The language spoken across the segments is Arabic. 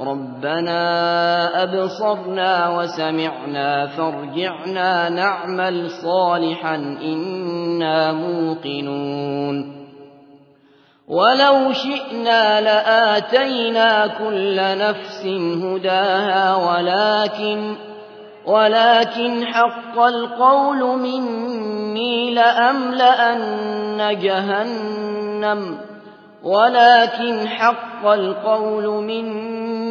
ربنا أبصرنا وسمعنا فارجعنا نعمل صالحا إنا موقنون. ولو شئنا لآتينا كل نفس هداها ولكن ولكن حق القول مني لأملأن جهنم ولكن حق القول مني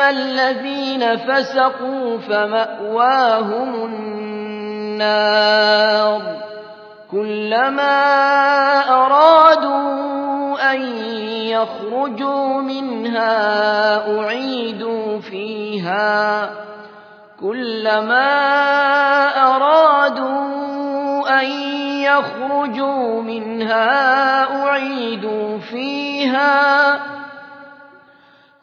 الذين فسقوا فمأواهم النار كلما أرادوا أن يخرجوا منها أعيدوا فيها كلما أرادوا أن يخرجوا منها أعيدوا فيها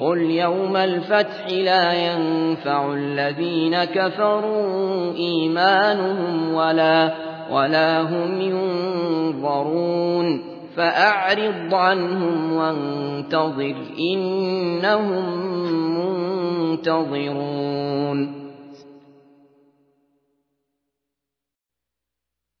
قل يوم الفتح لا ينفع الذين كفروا إيمانهم ولا, ولا هم ينظرون فأعرض عنهم وانتظر إنهم منتظرون